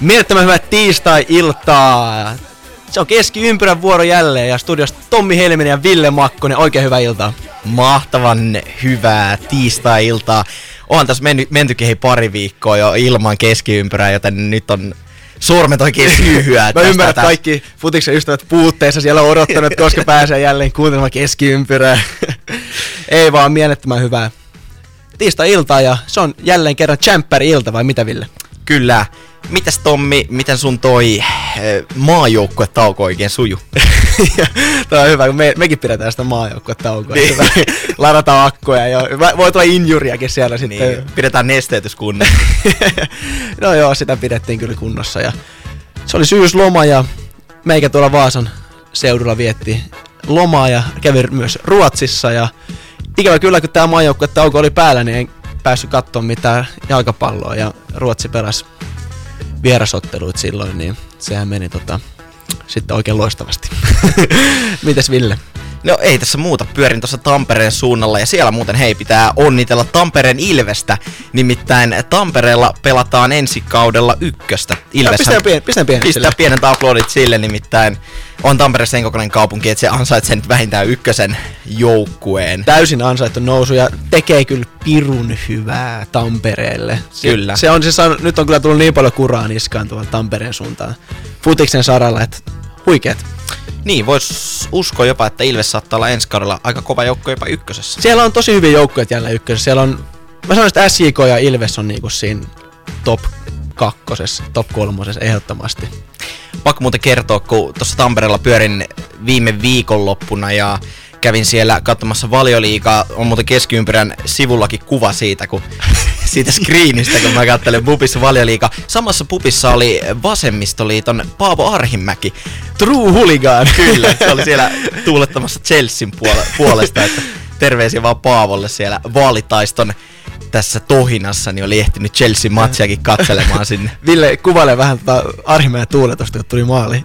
Mielettömän hyvää tiistai-iltaa. Se on keskiympyrän vuoro jälleen ja studiosta Tommi Helminen ja Ville Makkonen. Oikein hyvää iltaa. Mahtavan hyvää tiistai-iltaa. Onhan tässä menny, mentykin hei pari viikkoa jo ilman keskiympyrää, joten nyt on sormet oikein syyhyä. Mä ymmärrän, että kaikki futiksen ystävät puutteessa siellä on odottanut, koska pääsee jälleen kuuntelemaan keskiympyrää. Ei vaan mielettömän hyvää tiistai-iltaa ja se on jälleen kerran Champer-ilta vai mitä Ville? Kyllä. Mitäs Tommi, miten sun toi eh, maajoukkue tauko oikein suju? Tämä on hyvä, kun me, mekin pidetään sitä taukoa. Niin. Ladataan akkoja ja voi tulla injuriakin siellä niin. sitten. Pidetään nesteytys kunnossa. no joo, sitä pidettiin kyllä kunnossa. Ja se oli syysloma ja meikä tuolla Vaasan seudulla vietti lomaa ja kävi myös Ruotsissa ja ikävä kyllä, kun tämä tauko oli päällä, niin en päässyt katsomaan mitään jalkapalloa ja Ruotsi pelasi vierasotteluit silloin, niin sehän meni tota, sitten oikein loistavasti. Mites Ville? No ei tässä muuta, pyörin tuossa Tampereen suunnalla ja siellä muuten hei pitää onnitella Tampereen Ilvestä. Nimittäin Tampereella pelataan ensi kaudella ykköstä. Ilves pistää, pien, pistää, pien, pistää pienet aplodit sille, nimittäin on Tampere sen kokoinen kaupunki, että se ansaitsee nyt vähintään ykkösen joukkueen. Täysin ansaittu nousu ja tekee kyllä pirun hyvää Tampereelle. Se, kyllä. Se on, se on, nyt on kyllä tullut niin paljon kuraa niskaan tuolla Tampereen suuntaan. Futiksen saralla, että huikeet. Niin, vois uskoa jopa, että Ilves saattaa olla ensi kaudella aika kova joukko jopa ykkösessä. Siellä on tosi hyviä joukkoja jälleen ykkösessä. Siellä on, mä sanoisin, että SJK ja Ilves on niinku siinä top kakkosessa, top kolmosessa ehdottomasti. Pakko muuten kertoa, kun tuossa Tampereella pyörin viime viikonloppuna ja kävin siellä katsomassa valioliikaa. On muuten keskiympyrän sivullakin kuva siitä, kun siitä screenistä, kun mä katselen pubissa valioliikaa. Samassa pubissa oli Vasemmistoliiton Paavo Arhimäki. True hooligan. Kyllä, se oli siellä tuulettamassa Chelsean puolesta, että terveisiä vaan Paavolle siellä vaalitaiston tässä tohinassa, niin oli ehtinyt Chelsea-matsiakin katselemaan sinne. Ville kuvaile vähän tota Arhimäen tuuletusta, kun tuli maali.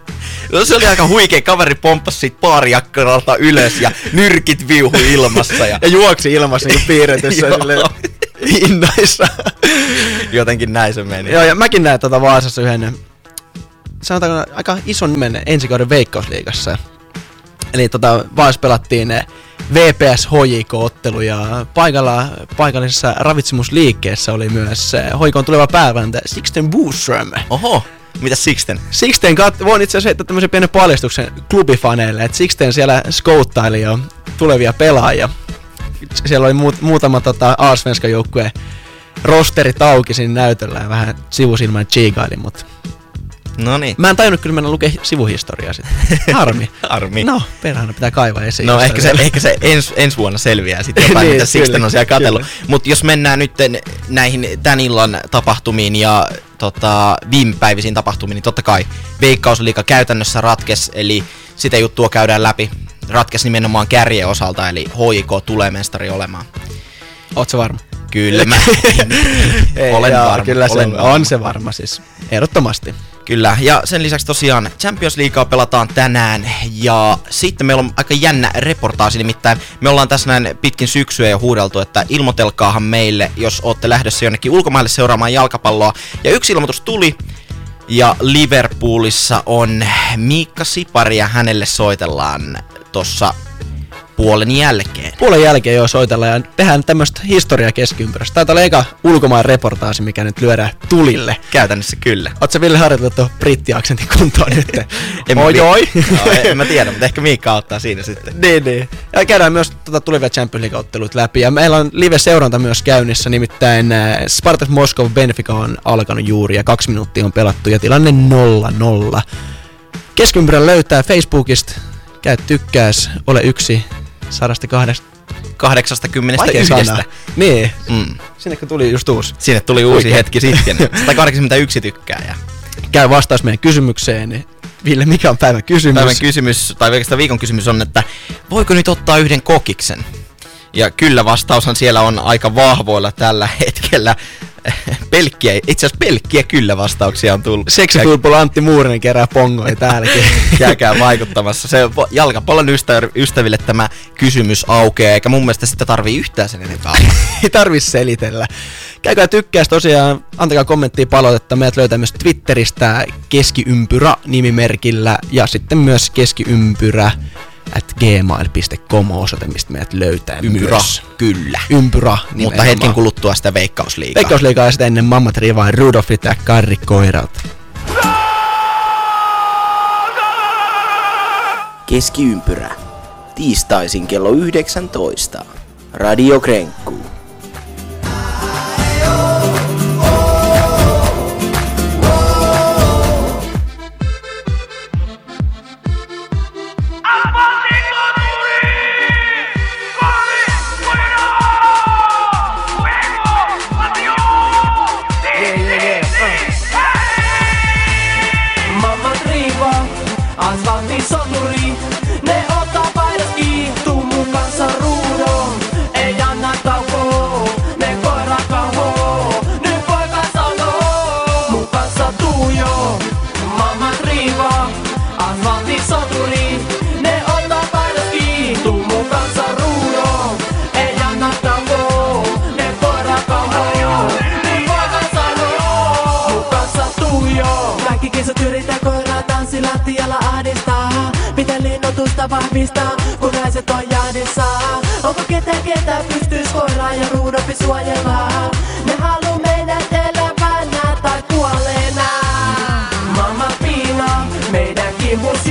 No se oli aika huikea. Kaveri pomppasi siitä paarijakkaralta ylös ja nyrkit viuhu ilmassa. Ja, ja juoksi ilmassa niin piirretyssä innoissa. Jotenkin näin se meni. Joo, ja mäkin näin tuota Vaasassa yhden sanotaanko aika ison nimen ensi kauden veikkausliigassa. Eli tota, Vaas pelattiin VPS HJK-ottelu ja paikalla, paikallisessa ravitsemusliikkeessä oli myös hoikoon tuleva pääväntä Sixten Boström. Oho, mitä Sixten? Sixten, kat- voin itse asiassa heittää tämmöisen pienen paljastuksen klubifaneille, että Sixten siellä skouttaili jo tulevia pelaajia. Siellä oli muut, muutama tota, Aasvenskan joukkueen rosteri auki siinä näytöllä ja vähän sivusilmän chiigaili, mutta No niin. Mä en tajunnut kyllä mennä lukea sivuhistoriaa sitten. Harmi. Harmi. No, perhana pitää kaivaa esiin. No ehkä se, ehkä se ens, ensi vuonna selviää sitten jotain, niin, mitä Sixten on siellä katsellut. Mutta jos mennään nyt näihin tän illan tapahtumiin ja tota, viimepäivisiin tapahtumiin, niin totta kai Veikkausliiga käytännössä ratkes, eli sitä juttua käydään läpi. Ratkes nimenomaan kärjen osalta, eli HIK tulee mestari olemaan. Ootko varma? Kyllä mä Ei, olen jaa, varma. Kyllä olen se varma. on se varma siis, ehdottomasti. Kyllä, ja sen lisäksi tosiaan Champions Leaguea pelataan tänään, ja sitten meillä on aika jännä reportaasi, nimittäin me ollaan tässä näin pitkin syksyä jo huudeltu, että ilmoitelkaahan meille, jos olette lähdössä jonnekin ulkomaille seuraamaan jalkapalloa, ja yksi ilmoitus tuli, ja Liverpoolissa on Miikka Sipari ja hänelle soitellaan tuossa puolen jälkeen. Puolen jälkeen jo soitella ja tehdään tämmöistä historia keskiympyrästä. Taitaa olla eka ulkomaan reportaasi, mikä nyt lyödään tulille. Käytännössä kyllä. Oletko Ville harjoitellut tuon brittiaksentin kuntoon nyt? en oi oi. no, en mä tiedä, mutta ehkä Miikka ottaa siinä sitten. niin, niin. Ja käydään myös tuota tulevia Champions League-ottelut läpi. Ja meillä on live-seuranta myös käynnissä, nimittäin äh, Spartak Moskov Benfica on alkanut juuri ja kaksi minuuttia on pelattu ja tilanne 0-0. Keskiympyrän löytää Facebookista, käy tykkääs, ole yksi 181. Niin. Mm. Sinne kun tuli just uusi. Sinne tuli uusi Oikein. hetki sitten. 181 tykkää. Ja... Käy vastaus meidän kysymykseen. Niin Ville, mikä on päivän kysymys? Päivän kysymys, tai oikeastaan viikon kysymys on, että voiko nyt ottaa yhden kokiksen? Ja kyllä vastaushan siellä on aika vahvoilla tällä hetkellä. Pelkkiä, itse asiassa pelkkiä kyllä vastauksia on tullut. Seksitulpulla Antti Muurinen kerää pongoja täälläkin. Käykää vaikuttamassa. Se jalkapallon ystäville tämä kysymys aukeaa, eikä mun mielestä sitä tarvii yhtään sen enempää. Ei tarvi selitellä. Käykää tykkäys tosiaan, antakaa kommenttia palautetta. Meidät löytää myös Twitteristä keskiympyrä nimimerkillä ja sitten myös keskiympyrä at gmail.com osoite, mistä meidät löytää Ympyrä, myös. kyllä. Ympyrä Mutta hetken kuluttua sitä veikkausliigaa. Veikkausliigaa ja sitten ennen Mammat Rivaa, Rudolfit ja Karri Koirat. Keskiympyrä. Tiistaisin kello 19. Radio Krenkku. Vahvistaa, kun naiset on jahdissa Onko ketä ketä pystyis koiraa ja ruudoppi suojelemaan? Ne haluu meidät elävänä tai kuolleena Mamma piina, meidän kimpus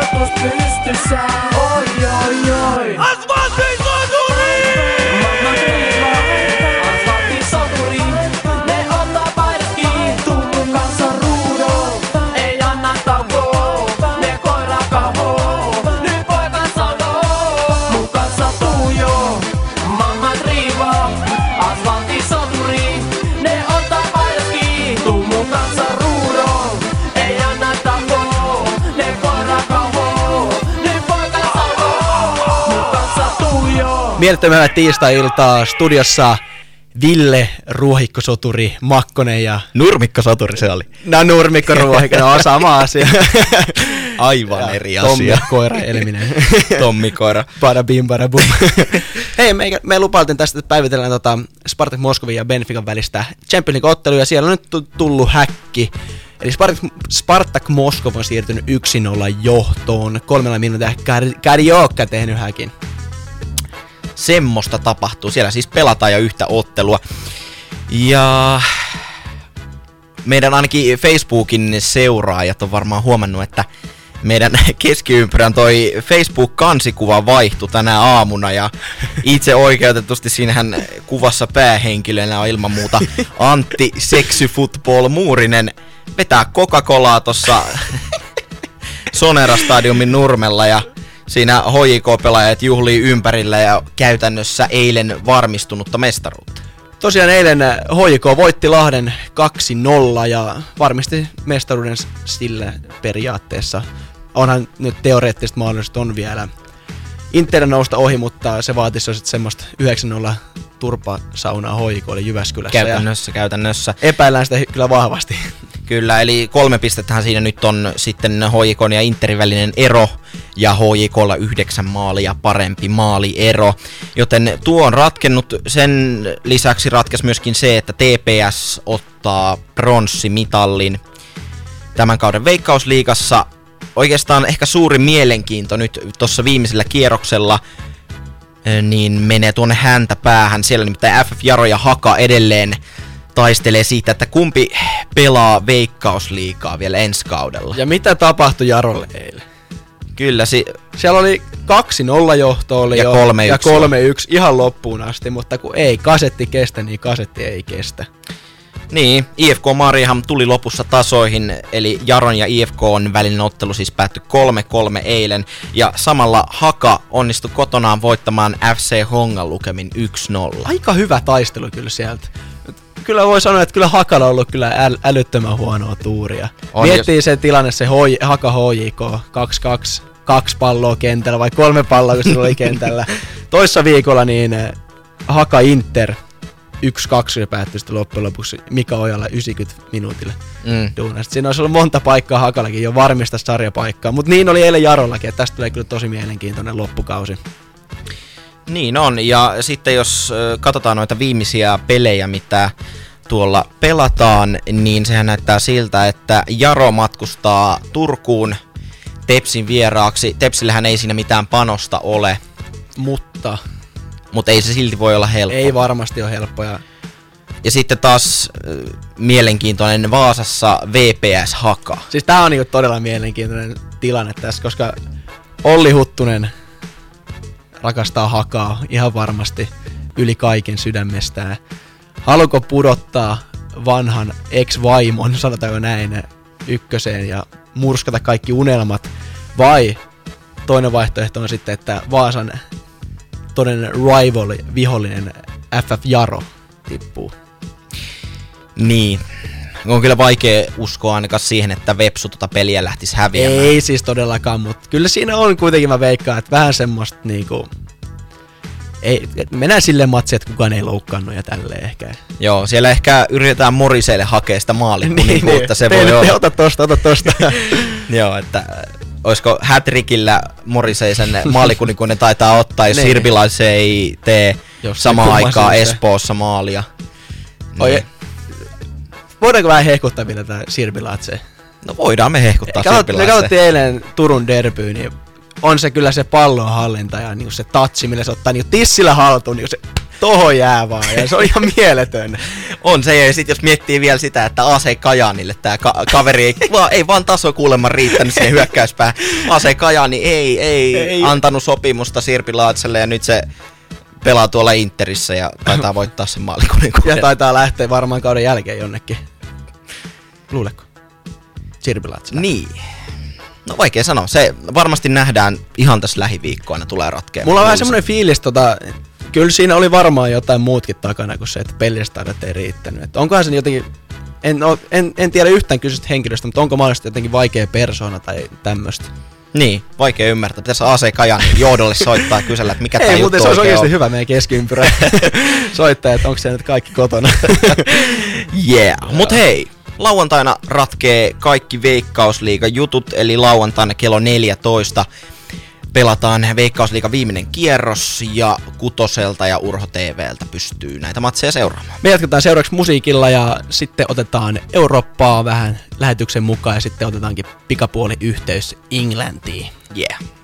pitää linnoitus pystyssä Oi Mielettömän tiistai-iltaa studiossa Ville, Ruohikkosoturi, Makkonen ja... Nurmikkosoturi se oli. No Nurmikko Ruohikko, no sama asia. Aivan eri Tommi asia. Koira Elminen. Tommi Koira. Bada bim, bada bum. Hei, me, me lupailtiin tästä, että päivitellään tota Spartak Moskovin ja Benfican välistä Champions League-ottelua, ja siellä on nyt tu- tullut häkki. Eli Spartak, Spartak Moskov on siirtynyt 1-0 johtoon. Kolmella minuutilla Kar- Karjokka tehnyt häkin. Semmosta tapahtuu. Siellä siis pelataan jo yhtä ottelua. Ja meidän ainakin Facebookin seuraajat on varmaan huomannut, että meidän keskiympyrän toi Facebook-kansikuva vaihtui tänä aamuna ja itse oikeutetusti siinähän kuvassa päähenkilönä on ilman muuta Antti Sexy Football Muurinen vetää Coca-Colaa tossa Sonera Stadiumin nurmella ja siinä HJK-pelaajat juhlii ympärillä ja käytännössä eilen varmistunutta mestaruutta. Tosiaan eilen HJK voitti Lahden 2-0 ja varmisti mestaruuden s- sille periaatteessa. onhan nyt teoreettisesti mahdollista on vielä Interin nousta ohi, mutta se vaatisi jo sit semmoista 9-0 turpasaunaa hoikoille Jyväskylässä. Käytännössä, käytännössä. Epäillään sitä kyllä vahvasti. Kyllä, eli kolme pistettähän siinä nyt on sitten HJK ja Interin välinen ero, ja HJKlla yhdeksän maalia parempi maaliero. Joten tuo on ratkennut. Sen lisäksi ratkesi myöskin se, että TPS ottaa pronssimitallin tämän kauden veikkausliigassa. Oikeastaan ehkä suuri mielenkiinto nyt tuossa viimeisellä kierroksella eh, niin menee tuonne häntä päähän. Siellä nimittäin FF Jaro ja Haka edelleen taistelee siitä, että kumpi pelaa veikkausliikaa vielä ensi kaudella. Ja mitä tapahtui Jarolle eilen? Kyllä, si- Siellä oli 2-0 johto oli Ja jo, 3-1 ja 3-1 ihan loppuun asti, mutta kun ei kasetti kestä, niin kasetti ei kestä. Niin, IFK Mariehamn tuli lopussa tasoihin, eli Jaron ja IFK on välinen ottelu siis päättyi 3-3 eilen, ja samalla Haka onnistui kotonaan voittamaan FC Hongan lukemin 1-0. Aika hyvä taistelu kyllä sieltä. Kyllä voi sanoa, että kyllä Hakalla on ollut kyllä äl- älyttömän huonoa tuuria. On, Miettii se tilanne, se hoi, Haka HJK, 2-2, kaksi palloa kentällä vai kolme palloa, kun se oli kentällä. Toissa viikolla niin eh, Haka Inter 1-2 se päättyi sitten loppujen lopuksi Mika Ojala 90 minuutille Mm. duunasta. Siinä olisi ollut monta paikkaa Hakallakin jo varmista sarjapaikkaa, mutta niin oli eilen Jarollakin, että tästä tulee kyllä tosi mielenkiintoinen loppukausi. Niin on, ja sitten jos katsotaan noita viimeisiä pelejä, mitä tuolla pelataan, niin sehän näyttää siltä, että Jaro matkustaa Turkuun Tepsin vieraaksi. Tepsillähän ei siinä mitään panosta ole, Mutta mutta ei se silti voi olla helppo. ei varmasti ole helppoja. Ja sitten taas mielenkiintoinen Vaasassa VPS Haka. Siis tää on niinku todella mielenkiintoinen tilanne tässä, koska Olli Huttunen rakastaa hakaa ihan varmasti yli kaiken sydämestään. Haluko pudottaa vanhan ex-vaimon, sanotaanko näin, ykköseen ja murskata kaikki unelmat? Vai toinen vaihtoehto on sitten, että Vaasan todellinen rival, vihollinen FF Jaro tippuu. Niin. On kyllä vaikea uskoa ainakaan siihen, että Vepsu tota peliä lähtisi häviämään. Ei siis todellakaan, mutta kyllä siinä on kuitenkin mä veikkaan, että vähän semmoista niinku... Ei, mennään silleen matsi, että kukaan ei loukkaannut ja tälleen ehkä. Joo, siellä ehkä yritetään Moriseille hakea sitä maalikuninkuutta, se voi olla. Ota tosta, ota tosta. Joo, että äh, olisiko Hätrikillä Moriseisen maalikuninkuinen taitaa ottaa, jos Niin. Sirbilais ei tee Jos samaan aikaan. Espoossa maalia. Oi, Niin. Voidaanko vähän hehkuttaa vielä tätä Sirbilatsea? No voidaan me hehkuttaa Katsot, me katsottiin eilen Turun derbyyn, niin on se kyllä se pallonhallinta ja niinku se tatsi, millä se ottaa niinku tissillä haltuun, niinku se tohon jää vaan. Ja se on ihan mieletön. On se, ja sit jos miettii vielä sitä, että AC Kajanille tää ka- kaveri ei, vaan, ei vaan taso kuulemma riittänyt siihen hyökkäyspäähän. AC Kajani ei, ei, Ei. ei, antanut sopimusta Sirpi Laatselle ja nyt se pelaa tuolla Interissä ja taitaa voittaa sen maalikuninkuuden. Ja taitaa lähteä varmaan kauden jälkeen jonnekin. Luuleko? Sirbilatse. Niin. No vaikea sanoa. Se varmasti nähdään ihan tässä lähiviikkoina tulee ratkeamaan. Mulla on vähän semmoinen fiilis, tota, kyllä siinä oli varmaan jotain muutkin takana kuin se, että pelistaidot ei riittänyt. Että onkohan se jotenkin, en, en, en tiedä yhtään kysystä henkilöstä, mutta onko mahdollisesti jotenkin vaikea persona tai tämmöistä. Niin, vaikea ymmärtää. Pitäisi AC Kajanin johdolle soittaa ja kysellä, että mikä tämä juttu mutta se olisi oikeasti on. hyvä meidän keskiympyrä soittaa, että onko se nyt kaikki kotona. Yeah. Mut hei, lauantaina ratkee kaikki Veikkausliiga jutut, eli lauantaina kello 14 pelataan Veikkausliiga viimeinen kierros ja Kutoselta ja Urho TVltä pystyy näitä matseja seuraamaan. Me jatketaan seuraavaksi musiikilla ja sitten otetaan Eurooppaa vähän lähetyksen mukaan ja sitten otetaankin pikapuoli yhteys Englantiin. Yeah.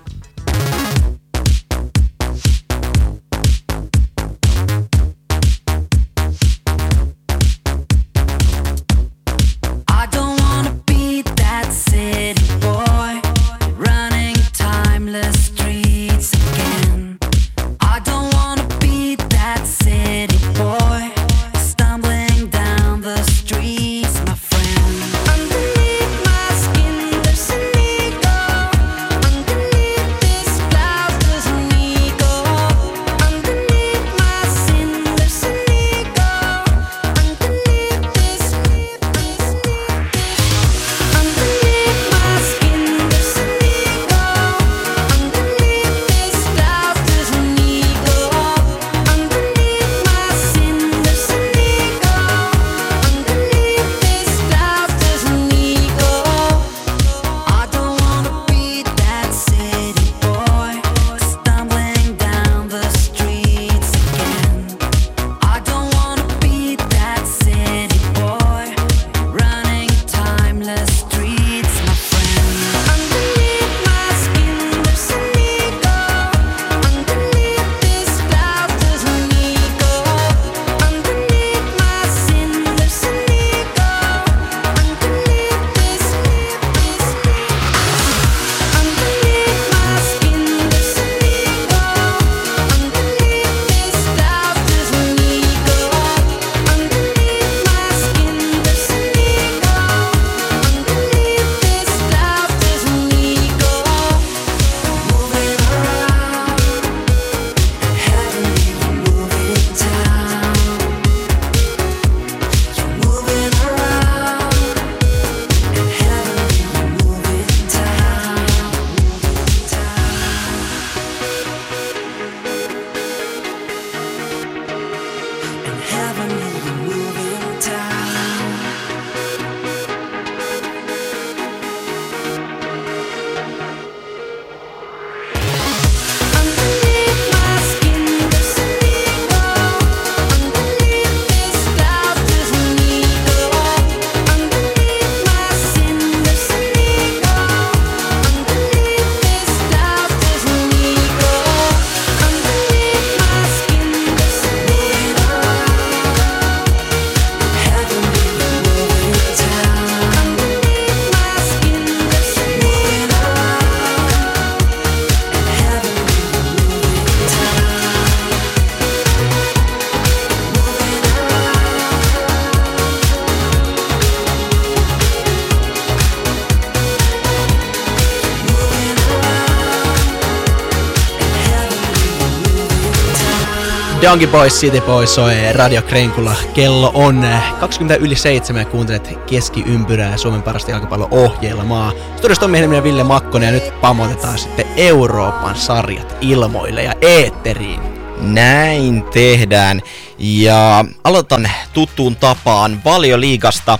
Donkey Boys, City Boys soi Radio Krenkula. Kello on 20 yli 7 ja kuuntelet keskiympyrää Suomen parasta jalkapallo-ohjelmaa. Studiosta on meidän Ville Makkonen ja nyt pamotetaan sitten Euroopan sarjat ilmoille ja eetteriin. Näin tehdään. Ja aloitan tuttuun tapaan valioliigasta.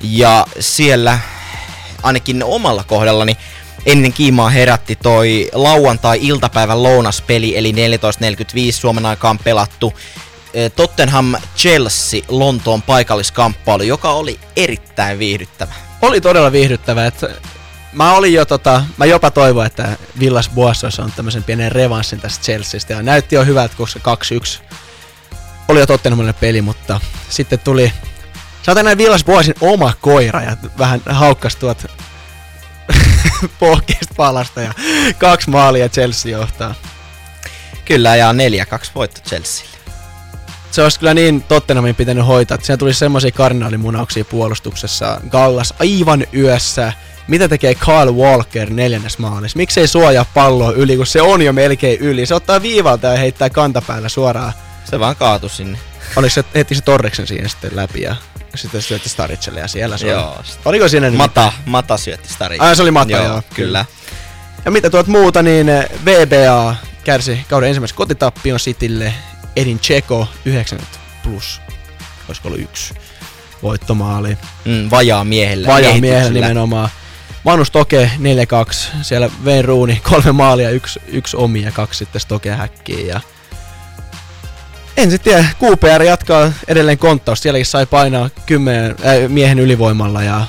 Ja siellä ainakin omalla kohdallani ennen kiimaa herätti toi lauantai-iltapäivän lounaspeli, eli 14.45 Suomen aikaan pelattu eh, Tottenham Chelsea Lontoon paikalliskamppailu, joka oli erittäin viihdyttävä. Oli todella viihdyttävä, että mä olin jo tota, mä jopa toivoin, että Villas Boas on tämmöisen pienen revanssin tästä Chelseasta ja näytti jo hyvältä, koska 2-1 oli jo Tottenhamille peli, mutta sitten tuli Saatan näin Villas Boasin oma koira ja vähän haukkas tuot pohkeista palasta ja kaksi maalia Chelsea johtaa. Kyllä, ja 4-2 voitto Chelsealle. Se olisi kyllä niin Tottenhamin pitänyt hoitaa, että siinä tuli semmoisia kardinaalimunauksia puolustuksessa. Gallas aivan yössä. Mitä tekee Kyle Walker neljännes maalissa? Miksei suojaa palloa yli, kun se on jo melkein yli? Se ottaa viivalta ja heittää kantapäällä suoraan. Se vaan kaatu sinne. Oliko se, heti se Torreksen siihen sitten läpi ja sitten syötti Staricelle ja siellä se Joo. on. Oliko siinä nyt Mata, Mata syötti Stari. Ai, se oli Mata, joo. Kyllä. Ja mitä tuot muuta, niin eh, VBA kärsi kauden ensimmäisen kotitappion Citylle. Edin Tseko 90 plus, olisiko ollut yksi voittomaali. Mm, vajaa miehellä. Vajaa miehellä nimenomaan. Manus Toke 4-2, siellä Vein Ruuni kolme maalia, yksi, yksi omi ja kaksi sitten Stoke häkkiin. Ja en sitten tiedä, QPR jatkaa edelleen konttausta, sielläkin sai painaa kymmenen äh, miehen ylivoimalla ja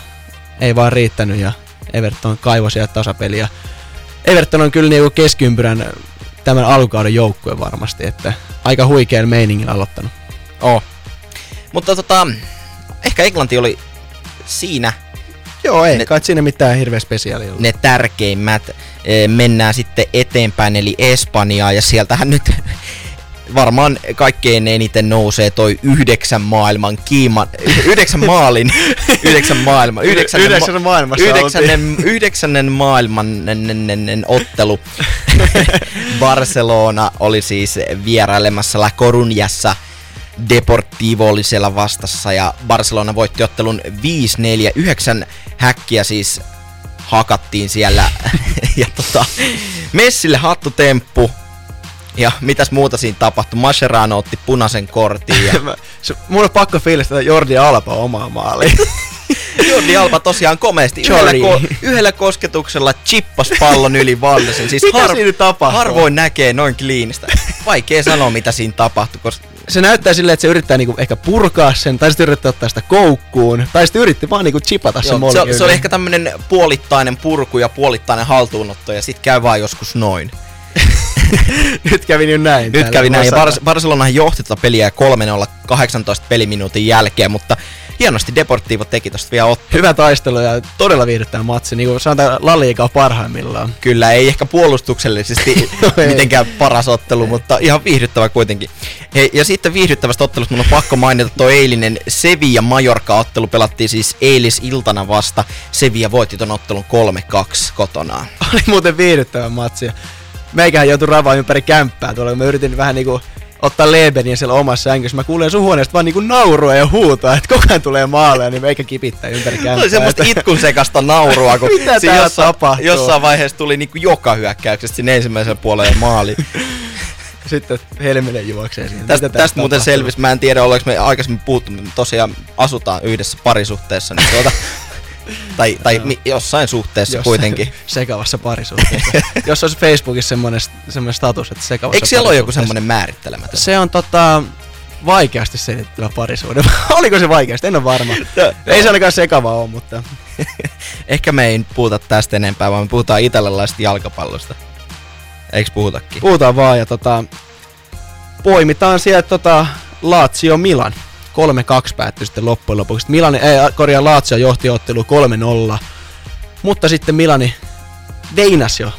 ei vaan riittänyt ja Everton kaivoi sieltä tasapeliä. Everton on kyllä niinku keskiympyrän tämän alkukauden joukkue varmasti, että aika huikean meiningin aloittanut. Oh. Mutta tota, ehkä Englanti oli siinä Joo, ei Ne- kai siinä mitään hirveä spesiaalia ollut. ne tärkeimmät. Eh, Mennään sitten eteenpäin, eli Espanjaa, ja sieltähän nyt varmaan kaikkein eniten nousee toi yhdeksän maailman kiiman, yhdeksän maalin, yhdeksän maailman, yhdeksännen, Yhdeksännen maailmassa yhdeksännen, yhdeksännen maailman nen ottelu. Barcelona oli siis vierailemassa La Coruñassa Deportivo oli siellä vastassa ja Barcelona voitti ottelun 5-4. Yhdeksän häkkiä siis hakattiin siellä. ja tota, Messille hattutemppu. Ja mitäs muuta siinä tapahtui? Mascherano otti punaisen kortin ja mun on pakko fiilistää Jordi Alba omaa maaliin. Jordi Alba tosiaan komeasti yhdellä, ko- yhdellä kosketuksella chippas pallon yli Vallesen. Siis Mitä siinä tapahtuu? harvoin näkee noin kliinistä. Vaikea sanoa mitä siinä tapahtui, koska se näyttää silleen, että se yrittää niinku ehkä purkaa sen, tai sitten yrittää ottaa sitä koukkuun, tai sitten yritti vaan niinku chipata sen Joo, molin se, se oli ehkä tämmönen puolittainen purku ja puolittainen haltuunotto ja sit käy vaan joskus noin. Nyt kävi nyt näin. Nyt kävi näin ja. Bar- Barcelona johti tätä peliä 3-0 18 peliminuutin jälkeen, mutta hienosti Deportivo teki tosta vielä ottaa. Hyvä taistelu ja todella viihdyttävä matsi. Niin kuin sanotaan, La Liga on parhaimmillaan. Kyllä, ei ehkä puolustuksellisesti Ei. mitenkään paras ottelu, mutta ihan viihdyttävä kuitenkin. Hei, ja sitten viihdyttävästä ottelusta mun on pakko mainita tuo eilinen Sevilla-Majorka-ottelu pelattiin siis eilisiltana vasta. Sevilla voitti ton ottelun 3-2 kotonaan. Oli muuten viihdyttävä matsi. Meikähän joutui ravaan ympäri kämppää tuolla. Mä yritin vähän niinku ottaa Lebenia siellä omassa sängyssä. Mä kuulen sun huoneesta vaan niinku naurua ja huutaa, että koko ajan tulee maaleja, niin meikä kipittää ympäri kämppää. Se oli semmoista itkun sekasta naurua, kun Mitä siinä jossain, tapahtuu? jossain vaiheessa tuli niinku joka hyökkäyksestä sinne ensimmäisen puolen maali. Sitten Helminen juoksee siinä. Tästä, Mitä tästä muuten selvisi, mä en tiedä ollaanko me aikaisemmin puhuttu, mutta tosiaan asutaan yhdessä parisuhteessa, niin tuota, tai, tai mi, jossain suhteessa Jossain kuitenkin. Sekavassa parisuhteessa. Jos olisi Facebookissa semmoinen, semmoinen status, että sekavassa Eikö siellä ole joku semmoinen määrittelemätön? Se on tota vaikeasti selittävä parisuhde. Oliko se vaikeasti? En ole varma. Ei se ainakaan sekava ole, mutta Ehkä me ei puhuta tästä enempää, vaan me puhutaan italialaisesta jalkapallosta. Eiks puhutakin? puhutaan vaan ja tota, poimitaan sieltä tota Lazio Milan. 3-2 päättyi sitten loppujen lopuksi. Milan, ei, korjaa Lazio johti ottelu 3-0. Mutta sitten Milani veinas jo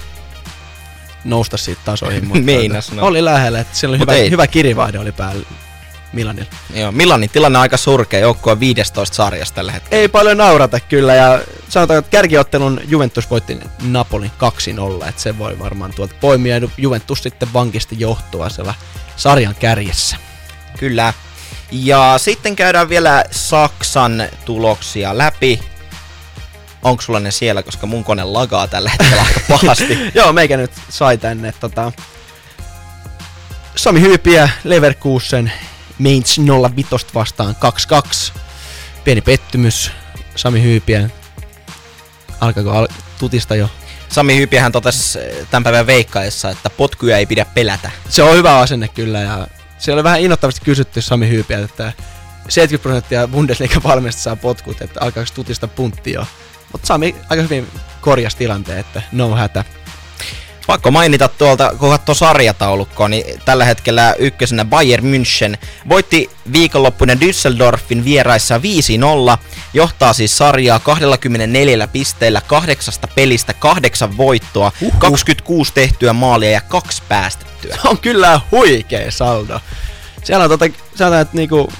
nousta siitä tasoihin. Mutta Meinas, no. Oli lähellä, että siellä oli Mut hyvä, ei. hyvä kirivaihde oli päällä Milanilla. Joo, Milanin tilanne on aika surkea, joukko on 15 sarjassa tällä hetkellä. Ei paljon naurata kyllä ja sanotaan, että kärkiottelun Juventus voitti Napolin 2-0, että se voi varmaan tuolta poimia. Juventus sitten vankisti johtoa siellä sarjan kärjessä. Kyllä. Ja sitten käydään vielä Saksan tuloksia läpi. Onko sulla ne siellä, koska mun kone lagaa tällä hetkellä aika pahasti. Joo, meikä nyt sai tänne tota... Sami Hyypiä, Leverkusen, Mainz 05 vastaan 2-2. Pieni pettymys. Sami Hyypiä. Alkaako al- tutista jo? Sami Hypiähän totesi tämän päivän veikkaessa, että potkuja ei pidä pelätä. Se on hyvä asenne kyllä ja se oli vähän innoittavasti kysytty Sami Hyypiä, että 70 prosenttia Bundesliga valmista saa potkut, että alkaako tutista puntti jo. Mutta Sami aika hyvin korjasi tilanteen, että no hätä. Pakko mainita tuolta, kun katsoo sarjataulukkoa, niin tällä hetkellä ykkösenä Bayern München voitti viikonloppuinen Düsseldorfin vieraissa 5-0, johtaa siis sarjaa 24 pisteellä kahdeksasta pelistä kahdeksan voittoa, Huhhuh. 26 tehtyä maalia ja kaksi päästettyä. Se on kyllä huikea saldo. Siellä on tota, sanotaan, että niinku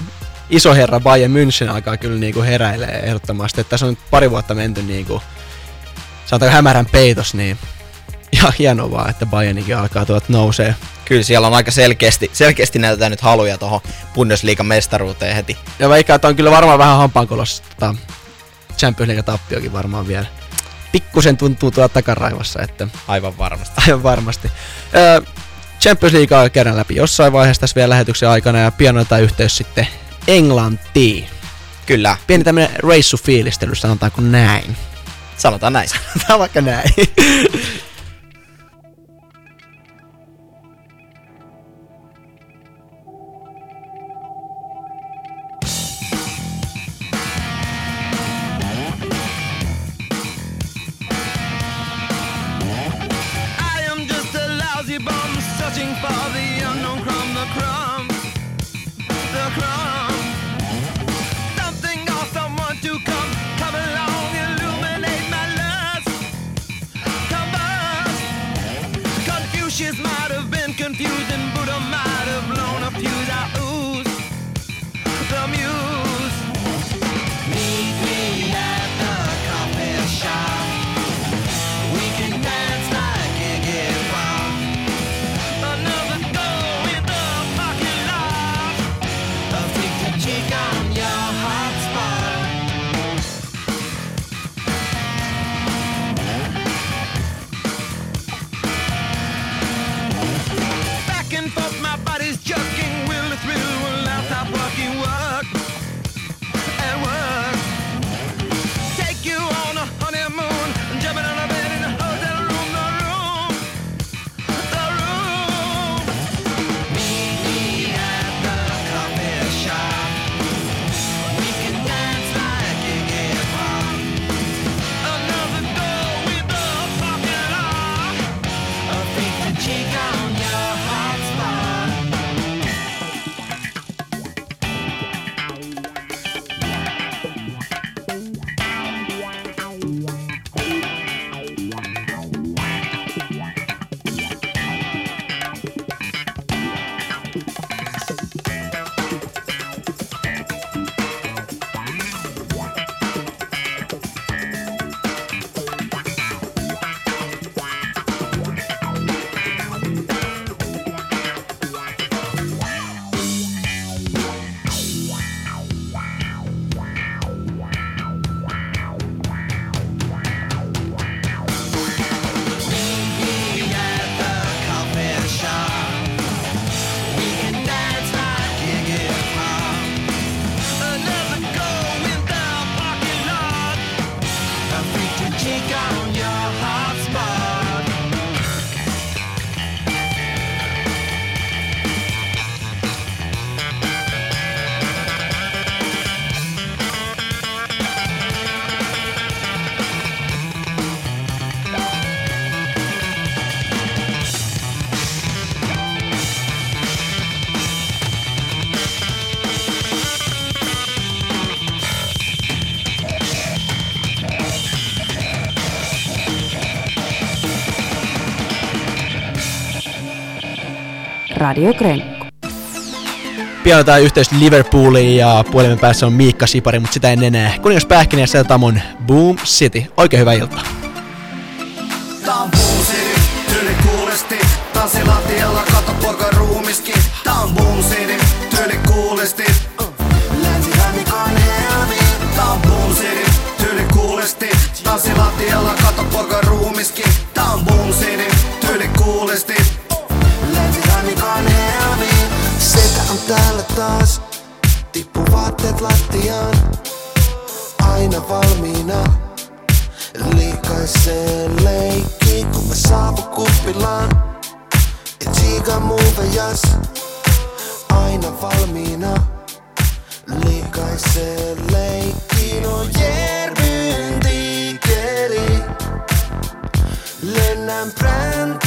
iso herra Bayern München alkaa kyllä niinku heräilee ehdottomasti. Että tässä on nyt pari vuotta menty niinku, sanotaan hämärän peitos, niin ja hienoa vaan, että Bayernikin alkaa tuot nousee. Kyllä siellä on aika selkeästi, selkeästi näytetään nyt haluja tuohon Bundesliigan mestaruuteen heti. Ja veikkaan, että on kyllä varmaan vähän hampaankolossa tota, Champions League tappiokin varmaan vielä. Pikkusen tuntuu tuolla takaraivossa, että Aivan varmasti. aivan varmasti. Öö, Champions Leaguea käydään läpi jossain vaiheessa tässä vielä lähetyksen aikana ja pian otetaan yhteys sitten Englantiin. Kyllä, Pieni tämmönen reissufiilistely, sanotaanko näin. sanotaan näin. Tämä vaikka näin. Radio Grenko. Pian tämä yhteys Liverpooliin ja puolimen päässä on Miikka Sipari, mutta sitä ennen enää. Kuningas Pähkinä ja Tamon Boom City. Oikein hyvää iltaa. On Boom City, tyyli kuulesti. Tanssi lattialla, poika on Boom City, tyyli kuulesti. Tanssi lattialla, kato poika ruumiski. Tää on Boom City, taas, tippu vaatteet lattiaan. Aina valmiina, liikaiseen leikki, kun mä saavun kuppilaan. Et siika muuvejas, aina valmiina, liikaiseen leikki. No järvyn tiikeri, lennän Bräntölt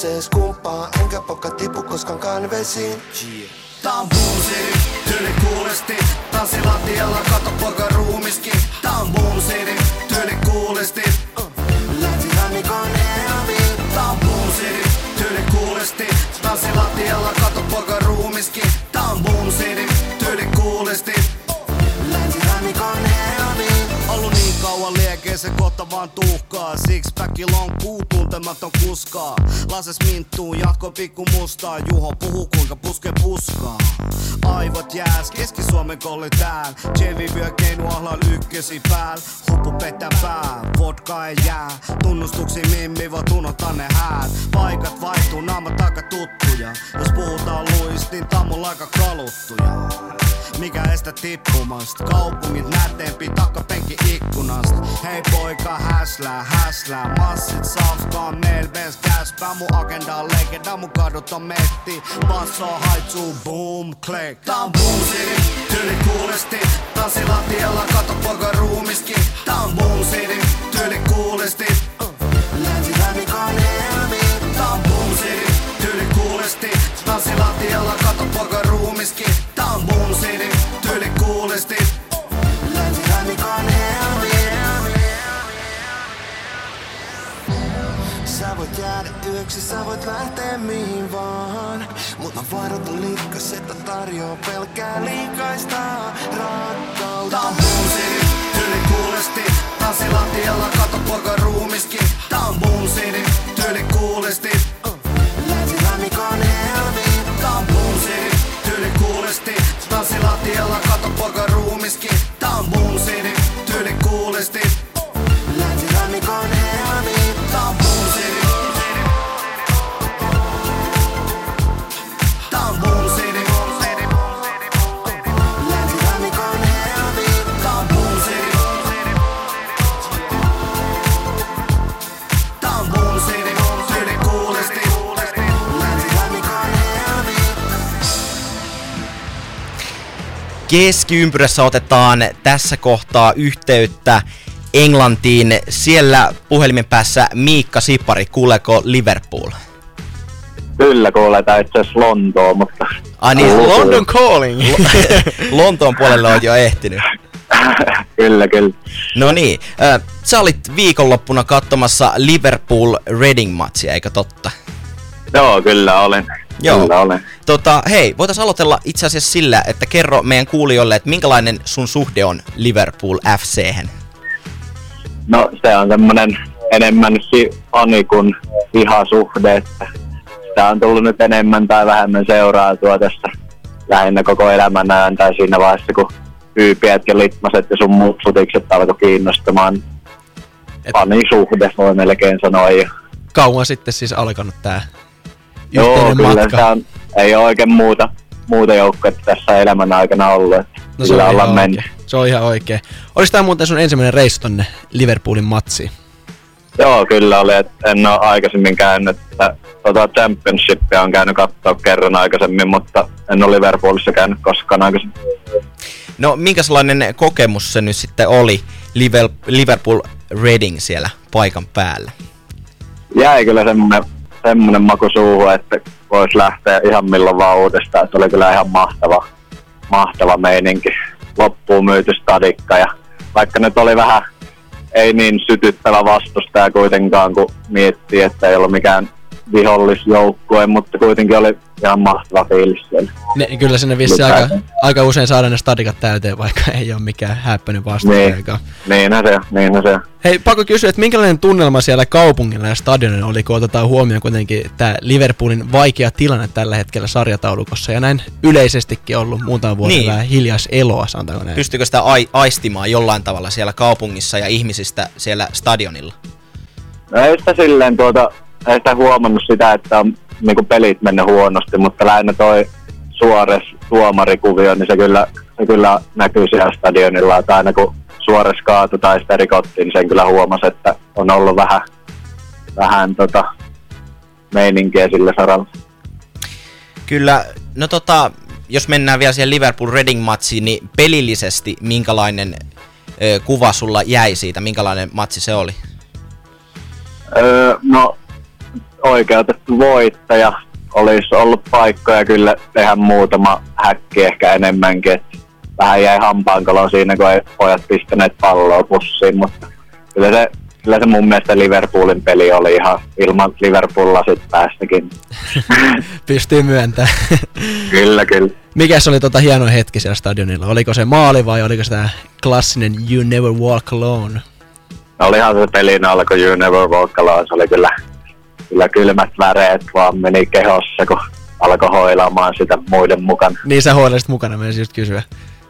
bissees kumppaa, enkä pokka tipu koskaan kanvesiin. Tää on City, tyyli kuulesti Tanssi lattialla, kato poika ruumiskin Tää on City, tyyli kuulesti Länsirannikon helmi, Tää on City, tyyli kuulesti Tanssi lattialla, kato poika ruumiskin Tää on City, tyyli kuulesti länsirannikon helmi. Ollut niin kauan liekee se kohta vaan tuhkaa. Sixpackilla on kuu tuntematon kuskaa. Lases minttuu, jatko pikku mustaa. Juho puhuu kuinka puske puskaa. Aivot jääs, Keski-Suomen kolli tääl Chevy vyö keinu ahlaan ykkösi pääl Huppu pettää pää, vodka ei jää. Tunnustuksi mimmi vaan tunnon tänne häät Paikat vaihtuu, naamat aika tuttuja. Jos puhutaan luist, niin tammulla aika kaluttuja. Mikä estä tippumasta Kaupungit näteempi takapenki ikkunasta. Hei poika häslää, häslää Massit safkaa, meil bens käspää Mun agenda on legenda, mun kadut on metti. Basso haitsuu, boom, click. Tää on boom city, tyyli kuulesti Tanssi lattialla, kato poika ruumiski Tää on boom city, tyyli kuulesti että tarjoaa pelkkää liikaista rakkautta. Tää on city, tyyli kuulesti Tanssi lattialla, kato poika Keskiympyrässä otetaan tässä kohtaa yhteyttä Englantiin. Siellä puhelimen päässä Miikka Sipari, kuuleeko Liverpool? Kyllä kuuletaan itse asiassa Lontoa, mutta... Ai niin, Luku- London Calling! Lontoon puolelle on jo ehtinyt. kyllä, kyllä. No niin, äh, sä olit viikonloppuna katsomassa Liverpool Reading matsia, eikö totta? Joo, kyllä olen. Joo. Kyllä olen. Tota, hei, voitais aloitella itse asiassa sillä, että kerro meidän kuulijoille, että minkälainen sun suhde on Liverpool FC-hen? No se on semmonen enemmän si- fani kuin vihasuhde, että sitä on tullut nyt enemmän tai vähemmän seuraatua tästä lähinnä koko elämän ajan tai siinä vaiheessa, kun yypiät ja litmaset ja sun muut futikset alkoi kiinnostamaan. Et- Fanisuhde voi melkein sanoa jo. Kauan sitten siis alkanut tää Joo, kyllä matka. se on, ei ole oikein muuta, muuta joukkuetta tässä elämän aikana ollut. Että No se on, ollaan ihan mennyt. se on ihan oikein. Olis tää muuten sun ensimmäinen reissu tonne Liverpoolin matsiin? Joo, kyllä oli. Et en ole aikaisemmin käynyt. Että, tota Championshipia on käynyt katsoa kerran aikaisemmin, mutta en ole Liverpoolissa käynyt koskaan aikaisemmin. No, minkälainen kokemus se nyt sitten oli Liverpool Reading siellä paikan päällä? Jäi kyllä semmonen, semmonen maku suuhun, että voisi lähteä ihan milloin vaan uudestaan. Se oli kyllä ihan mahtava, mahtava meininki. Loppuun myyty stadikka ja vaikka nyt oli vähän ei niin sytyttävä vastustaja kuitenkaan, kun miettii, että ei ollut mikään vihollisjoukkue, mutta kuitenkin oli ihan mahtava fiilis siellä. Ne, kyllä sinne vissi aika, aika usein saadaan ne stadikat täyteen, vaikka ei ole mikään häppöinen vastustajakaan. Niinhän se on, niinhän se. Hei, pakko kysyä, että minkälainen tunnelma siellä kaupungilla ja stadionilla oli, kun otetaan huomioon kuitenkin tämä Liverpoolin vaikea tilanne tällä hetkellä sarjataulukossa ja näin yleisestikin ollut muutaman vuoden Niin. niin. vähän hiljais eloa, sanotaanko näin. Pystyykö sitä ai- aistimaan jollain tavalla siellä kaupungissa ja ihmisistä siellä stadionilla? No ei sitä silleen tuota, ei sitä huomannut sitä, että on niinku pelit mennyt huonosti, mutta lähinnä toi Suores tuomarikuvio, niin se kyllä, se kyllä näkyy siellä stadionilla, että aina kun Suores kaatui tai sitä rikottiin, niin sen kyllä huomasi, että on ollut vähän, vähän tota, meininkiä sillä saralla. Kyllä, no tota, jos mennään vielä siihen Liverpool-Reading-matsiin, niin pelillisesti minkälainen ö, kuva sulla jäi siitä, minkälainen matsi se oli? Öö, no, oikeutettu voittaja. Olisi ollut paikkoja kyllä tehdä muutama häkki ehkä enemmänkin. Et vähän jäi hampaankoloon siinä, kun ei pojat pistäneet palloa pussiin, mutta kyllä se, kyllä se mun mielestä Liverpoolin peli oli ihan ilman Liverpool-lasit päästäkin. Pystyy myöntämään. kyllä, kyllä. Mikäs oli tota hieno hetki siellä stadionilla? Oliko se maali vai oliko se tää klassinen You Never Walk Alone? No, olihan se pelin alku You Never Walk Alone. Se oli kyllä, kyllä kylmät väreet vaan meni kehossa, kun alkoi hoilaamaan sitä muiden mukana. Niin sä huolisit mukana, mä just kysyä.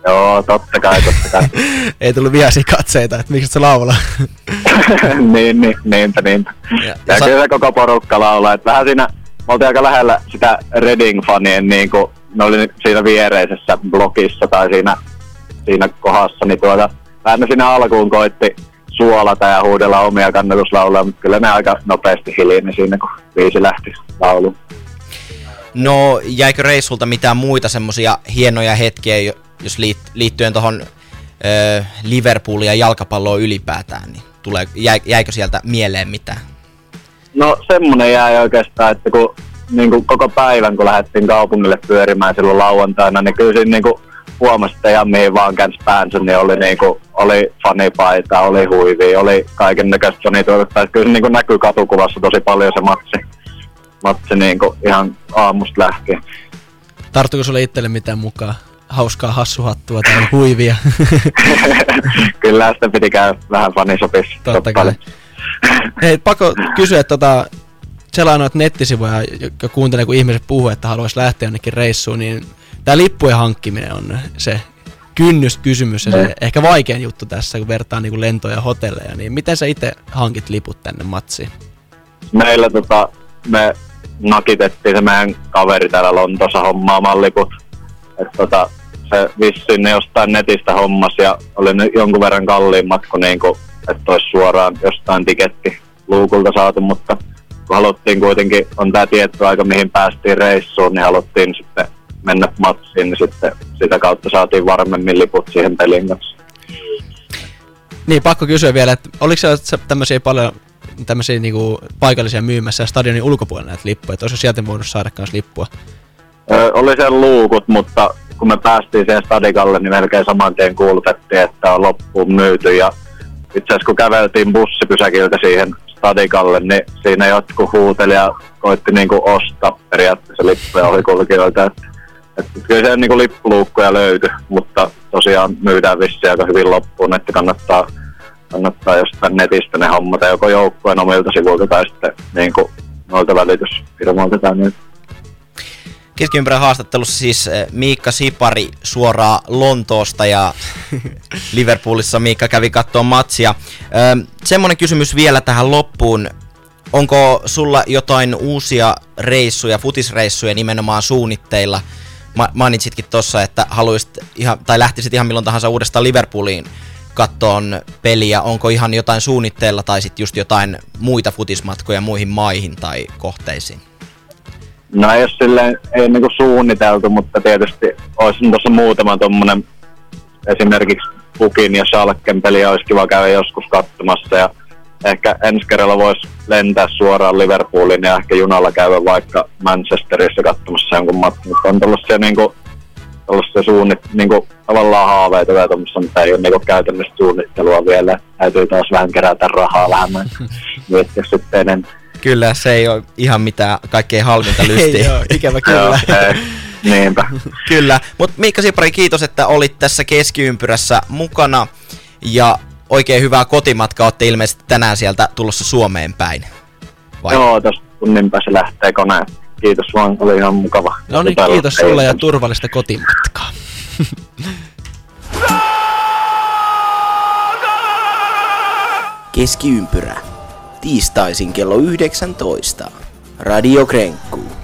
Joo, totta kai, totta kai. Ei tullut vihaisia katseita, että miksi se laulaa. niin, niin, niinpä, niinpä. Ja- Ja, ja sa- kyllä se koko porukka laulaa. Että vähän siinä, me oltiin aika lähellä sitä Reading-fanien, niin kuin, ne oli siinä viereisessä blogissa tai siinä, siinä kohdassa, niin tuota, vähän siinä alkuun koitti suolata ja huudella omia kannatuslauluja, mutta kyllä ne aika nopeasti hiljeni siinä, kun viisi lähti lauluun. No, jäikö reissulta mitään muita semmosia hienoja hetkiä, jo- jos liit- liittyen tuohon Liverpooliin ja jalkapalloon ylipäätään, niin tulee, jäi, jäikö sieltä mieleen mitään? No semmonen jäi oikeastaan, että kun niin kuin koko päivän kun lähdettiin kaupungille pyörimään silloin lauantaina, niin kyllä siinä niin kuin huomasi, että ihan mihin vaan käänsi päänsä, niin oli, niin kuin, oli fanipaita, oli huivi, oli kaiken näköistä sonituotetta. Kyllä se niin näkyy katukuvassa tosi paljon se matsi, matsi niin ihan aamusta lähtien. Tarttuiko sulle itselle mitään mukaan? Hauskaa hassuhattua tai huivia? kyllä sitä piti käydä vähän fanisopissa. Totta kai. Hei, pakko kysyä, että tota, selaa noita nettisivuja ja kuuntelee, kun ihmiset puhuu, että haluaisi lähteä jonnekin reissuun, niin tämä lippujen hankkiminen on se kynnyskysymys ja se ehkä vaikein juttu tässä, kun vertaa niin kuin lentoja ja hotelleja. Niin miten sä itse hankit liput tänne matsiin? meillä tota, me nakitettiin se meidän kaveri täällä Lontoossa hommaamaan liput. Et tota, se vissiin ne jostain netistä hommas ja oli ne jonkun verran kalliimmat kuin niinku, että olisi suoraan jostain tiketti luukulta saatu, mutta kun haluttiin kuitenkin, on tämä tietty aika mihin päästiin reissuun, niin haluttiin sitten mennä matsiin, niin sitten sitä kautta saatiin varmemmin liput siihen pelin kanssa. Niin, pakko kysyä vielä, että oliko se tämmöisiä paljon tämmöisiä niinku paikallisia myymässä stadionin ulkopuolella näitä lippuja, että olisiko sieltä voinut saada kans lippua? Ö, oli sen luukut, mutta kun me päästiin siihen stadikalle, niin melkein saman tien kuulutettiin, että on loppuun myyty. Ja itse asiassa kun käveltiin bussipysäkiltä siihen stadikalle, niin siinä jotkut huuteli ja koitti niinku ostaa periaatteessa lippuja ohikulkijoilta. Että, että kyllä siellä niinku lippuluukkuja löytyi, mutta tosiaan myydään vissiin aika hyvin loppuun, että kannattaa, kannattaa jostain netistä ne hommata joko joukkueen omilta sivuilta tai sitten niinku noilta välitysfirmoilta tai niin. Keskiympärän haastattelussa siis eh, Miikka Sipari suoraan Lontoosta ja Liverpoolissa Miikka kävi katsoa matsia. Ö, semmonen kysymys vielä tähän loppuun. Onko sulla jotain uusia reissuja, futisreissuja nimenomaan suunnitteilla? Ma- mainitsitkin tossa, että haluaisit ihan, tai lähtisit ihan milloin tahansa uudestaan Liverpooliin kattoon peliä. Onko ihan jotain suunnitteilla tai sitten just jotain muita futismatkoja muihin maihin tai kohteisiin? No ei ole silleen, ei niinku suunniteltu, mutta tietysti olisi tuossa muutama tommonen esimerkiksi Pukin ja Schalken peliä olisi kiva käydä joskus katsomassa ja ehkä ensi kerralla voisi lentää suoraan Liverpooliin ja ehkä junalla käydä vaikka Manchesterissa katsomassa jonkun matkan, mutta on tällaisia niinku tällaisia suunnit, niinku tavallaan haaveita tai tommosia, mutta ei ole niinku käytännössä suunnittelua vielä. Täytyy taas vähän kerätä rahaa vähemmän miettiä sitten enemmän. Kyllä, se ei ole ihan mitään kaikkein halvinta Ei lystiä. oo, ikävä kyllä. ei. Niinpä. Kyllä, mutta Miikka Sipari, kiitos, että olit tässä keskiympyrässä mukana. Ja oikein hyvää kotimatkaa, olette ilmeisesti tänään sieltä tulossa Suomeen päin. Vai? Joo, tossa tunnin päässä lähtee kone. Kiitos vaan, oli ihan mukava. No niin, kiitos sulle ja turvallista kotimatkaa. Keskiympyrä. Tiistaisin kello 19. Radio Krenkku.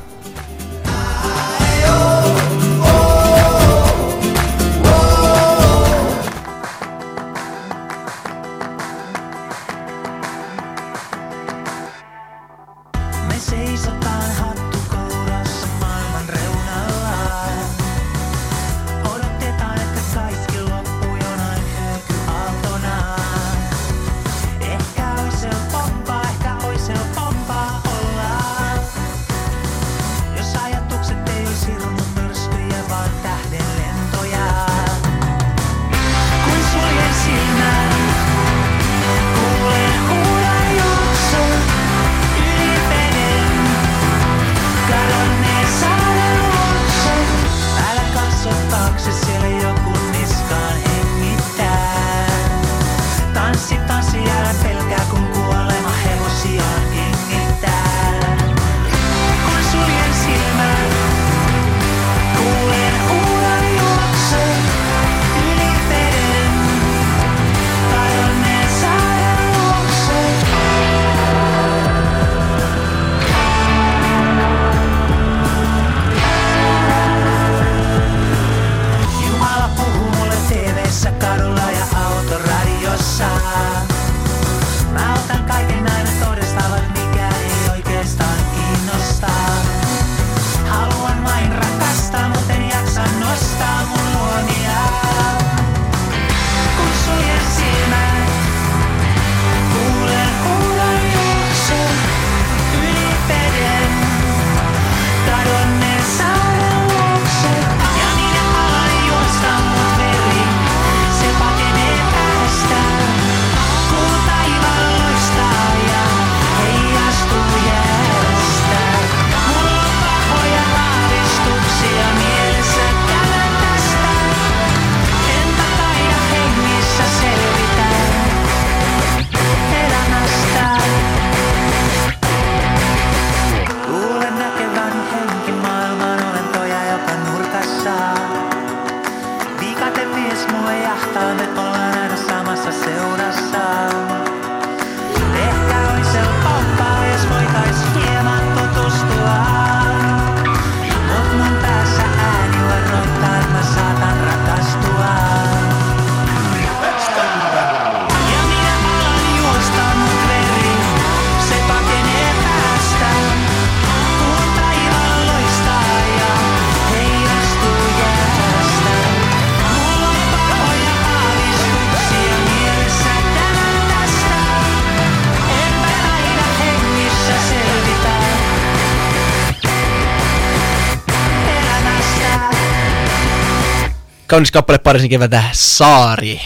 Kaunis kappale parisin kevätä Saari.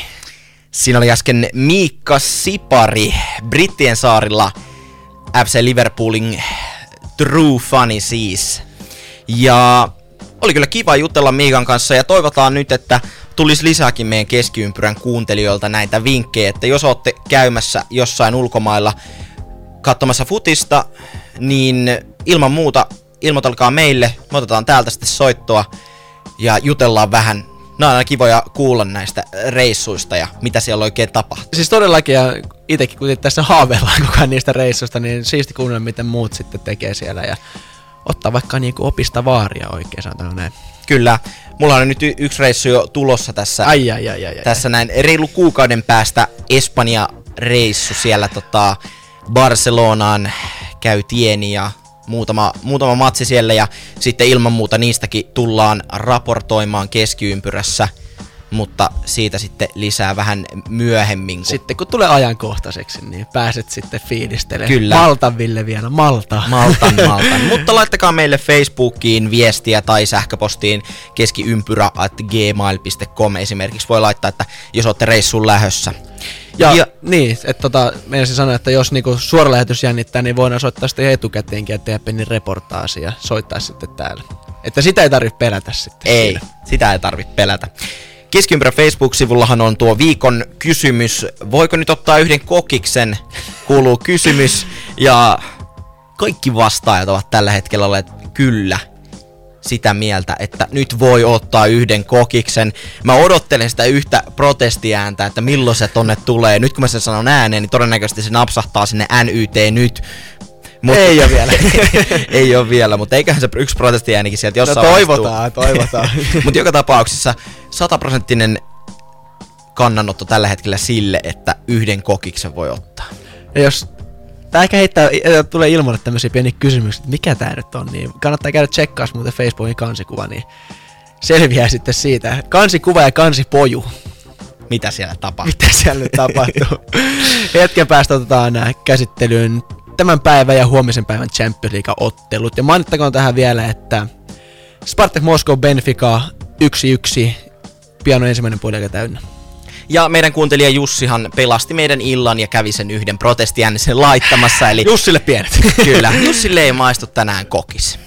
Siinä oli äsken Miikka Sipari Brittien saarilla FC Liverpoolin True Funny siis. Ja oli kyllä kiva jutella Miikan kanssa ja toivotaan nyt, että tulisi lisääkin meidän keskiympyrän kuuntelijoilta näitä vinkkejä, että jos olette käymässä jossain ulkomailla katsomassa futista, niin ilman muuta ilmoitelkaa meille, me otetaan täältä sitten soittoa ja jutellaan vähän. Nämä on aina kivoja kuulla näistä reissuista ja mitä siellä oikein tapahtuu. Siis todellakin, ja itsekin kun tässä haaveillaan koko ajan niistä reissuista, niin siisti kuunnella, miten muut sitten tekee siellä ja ottaa vaikka niinku opista vaaria oikein, sanotaan näin. Kyllä, mulla on nyt y- yksi reissu jo tulossa tässä, Ai, ai, ai, ai, ai. tässä näin reilu kuukauden päästä Espanja-reissu siellä tota Barcelonaan käy tieni ja muutama, muutama matsi siellä ja sitten ilman muuta niistäkin tullaan raportoimaan keskiympyrässä. Mutta siitä sitten lisää vähän myöhemmin. Kun Sitten kun tulee ajankohtaiseksi, niin pääset sitten fiilistelemään. Kyllä. Malta Ville vielä, Malta. Maltan, maltan. Mutta laittakaa meille Facebookiin viestiä tai sähköpostiin keskiympyrä.gmail.com esimerkiksi. Voi laittaa, että jos olette reissuun lähössä. Ja, Ja- niin, että tota, meinasin sanoa, että jos niinku suoralähetys jännittää, niin voidaan soittaa sitten etukäteenkin ja tehdä pennin reportaasi ja soittaa sitten täällä. Että sitä ei tarvitse pelätä sitten. Ei, siinä. sitä ei tarvitse pelätä. Keskiympärä Facebook-sivullahan on tuo viikon kysymys. Voiko nyt ottaa yhden kokiksen? Kuuluu kysymys. Ja kaikki vastaajat ovat tällä hetkellä olleet kyllä sitä mieltä, että nyt voi ottaa yhden kokiksen. Mä odottelen sitä yhtä protestiääntä, että milloin se tonne tulee. Nyt kun mä sen sanon ääneen, niin todennäköisesti se napsahtaa sinne NYT nyt. Mut, Ei oo vielä. ei ole vielä, mutta eiköhän se yksi protestiäänikin sieltä No jossain vaiheessa toivotaan, toivotaan. mutta joka tapauksessa sataprosenttinen kannanotto tällä hetkellä sille, että yhden kokiksen voi ottaa. Ja jos tää ehkä heittää, äh, tulee ilmoille tämmöisiä pieniä kysymyksiä, että mikä tää nyt on, niin kannattaa käydä tsekkaas muuten Facebookin kansikuva, niin selviää sitten siitä. Kansikuva ja kansipoju. Mitä siellä tapahtuu? Mitä siellä nyt tapahtuu? Hetken päästä otetaan nämä käsittelyyn tämän päivän ja huomisen päivän Champions League-ottelut. Ja mainittakoon tähän vielä, että Spartak Moskova Benfica 1-1. Pian on ensimmäinen puoli täynnä. Ja meidän kuuntelija Jussihan pelasti meidän illan ja kävi sen yhden protestiäänisen laittamassa. Eli Jussille pienet. kyllä, Jussille ei maistu tänään kokis.